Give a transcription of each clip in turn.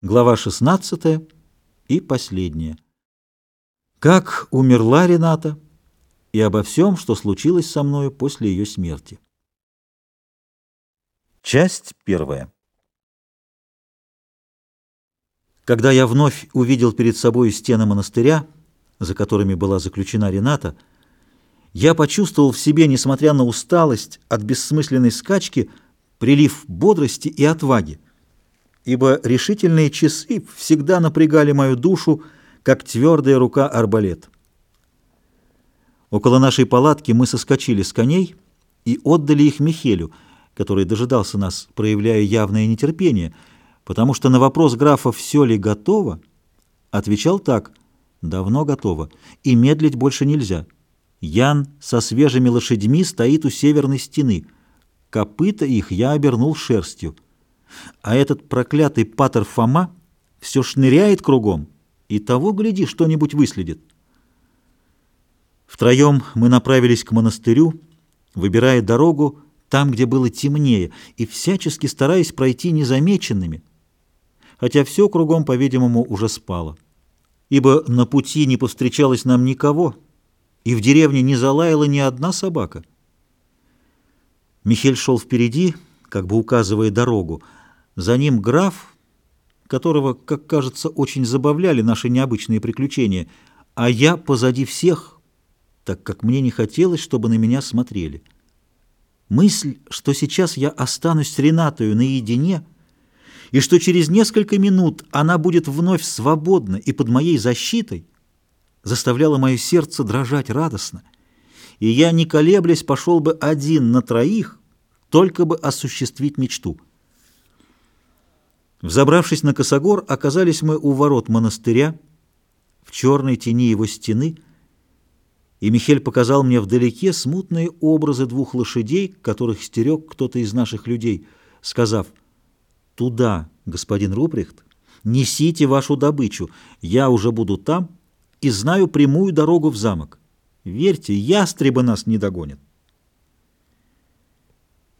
Глава 16 и последняя. Как умерла Рената и обо всем, что случилось со мною после ее смерти. Часть первая. Когда я вновь увидел перед собой стены монастыря, за которыми была заключена Рената, я почувствовал в себе, несмотря на усталость от бессмысленной скачки, прилив бодрости и отваги ибо решительные часы всегда напрягали мою душу, как твердая рука арбалет. Около нашей палатки мы соскочили с коней и отдали их Михелю, который дожидался нас, проявляя явное нетерпение, потому что на вопрос графа «все ли готово?» отвечал так «давно готово, и медлить больше нельзя». Ян со свежими лошадьми стоит у северной стены. Копыта их я обернул шерстью а этот проклятый патер Фома все шныряет кругом, и того, гляди, что-нибудь выследит. Втроем мы направились к монастырю, выбирая дорогу там, где было темнее, и всячески стараясь пройти незамеченными, хотя все кругом, по-видимому, уже спало. Ибо на пути не повстречалось нам никого, и в деревне не залаяла ни одна собака. Михель шел впереди, как бы указывая дорогу, за ним граф, которого, как кажется, очень забавляли наши необычные приключения, а я позади всех, так как мне не хотелось, чтобы на меня смотрели. Мысль, что сейчас я останусь с Ренатою наедине, и что через несколько минут она будет вновь свободна и под моей защитой, заставляла мое сердце дрожать радостно, и я, не колеблясь, пошел бы один на троих, только бы осуществить мечту — Взобравшись на косогор, оказались мы у ворот монастыря, в черной тени его стены, и Михель показал мне вдалеке смутные образы двух лошадей, которых стерег кто-то из наших людей, сказав «Туда, господин Руприхт, несите вашу добычу, я уже буду там и знаю прямую дорогу в замок. Верьте, ястребы нас не догонят».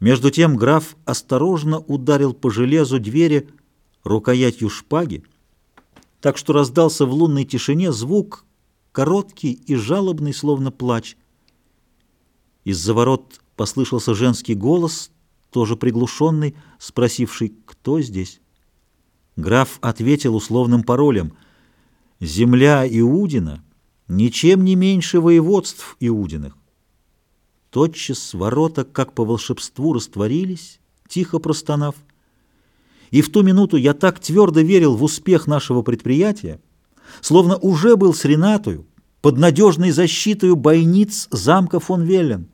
Между тем граф осторожно ударил по железу двери, рукоятью шпаги, так что раздался в лунной тишине звук, короткий и жалобный, словно плач. Из-за ворот послышался женский голос, тоже приглушенный, спросивший, кто здесь. Граф ответил условным паролем «Земля Иудина ничем не меньше воеводств Иудиных». Тотчас ворота, как по волшебству, растворились, тихо простонав, и в ту минуту я так твердо верил в успех нашего предприятия, словно уже был с Ренатою под надежной защитой бойниц замка фон Веллен.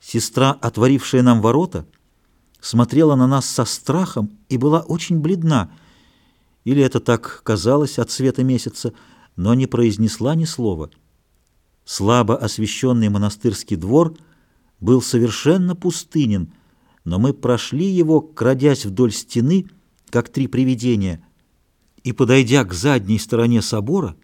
Сестра, отворившая нам ворота, смотрела на нас со страхом и была очень бледна, или это так казалось от света месяца, но не произнесла ни слова. Слабо освещенный монастырский двор был совершенно пустынен, но мы прошли его, крадясь вдоль стены, как три привидения, и, подойдя к задней стороне собора,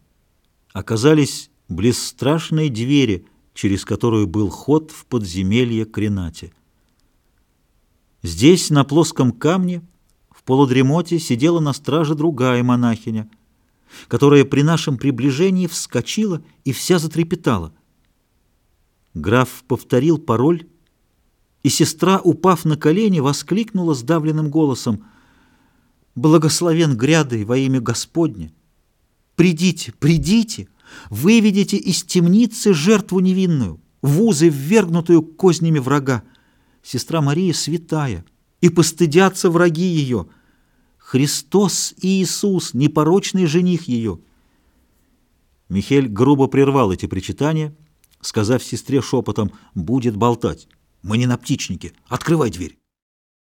оказались близ страшной двери, через которую был ход в подземелье к. Здесь, на плоском камне, в полудремоте сидела на страже другая монахиня, которая при нашем приближении вскочила и вся затрепетала. Граф повторил пароль, и сестра, упав на колени, воскликнула сдавленным голосом «Благословен грядой во имя Господне! Придите, придите, выведите из темницы жертву невинную, в узы, ввергнутую кознями врага. Сестра Мария святая, и постыдятся враги ее. Христос и Иисус, непорочный жених ее». Михель грубо прервал эти причитания, сказав сестре шепотом «будет болтать». Мы не на птичнике. Открывай дверь.